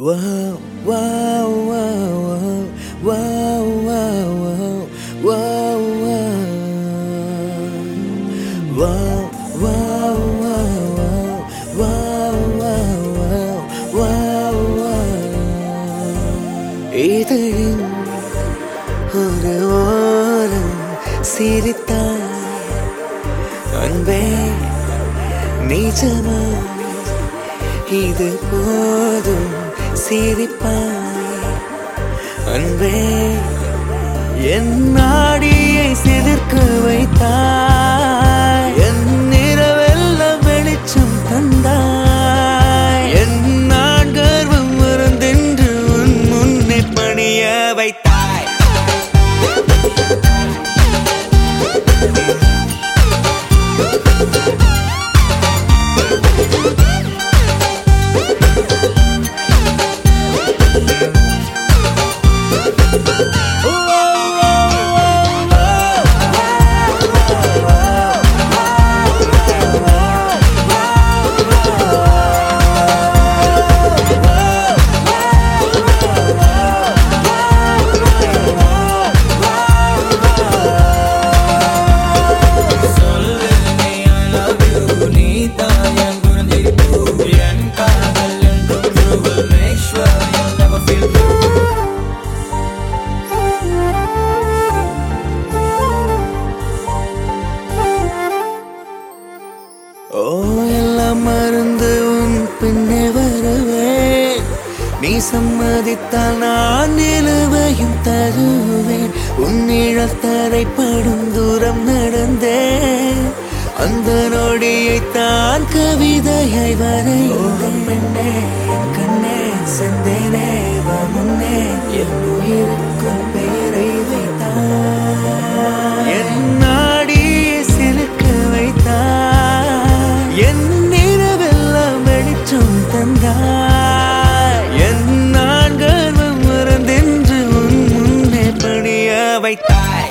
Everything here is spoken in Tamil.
Wow, wow, wow, wow, wow, wow, wow, wow, wow, wow, wow, wow, wow, wow, wow. இதழின் ஒரு ஓரம் சிரித்தாய் அன்பே நிஜமா இது போதும் சிரிப்பாய். அன்பே என் நாடியை சிலிர்க்க வைத்தாய். என் நிறவெல்லாம் வெளிச்சம் தந்தாய். என் நான் கர்வம் மறந்தென்று உன் முன்னே பணிய வைத்தாய். அமர்ந்து உன் பின்னே வருவேன் நீ சம்மதித்தால் நான் நிலுவையும் தருவேன். உன் இழத்தரை படும் தூரம் நடந்தேன் அந்த நொடியை தான் கவிதையை வரையோம் பெண்ணே கண்ணே செந்தேனே வா என் உயிருக்கும் நடந்தாய் என் நான்களும் மறந்தென்று உன் முன்னே பணிய வைத்தாய்.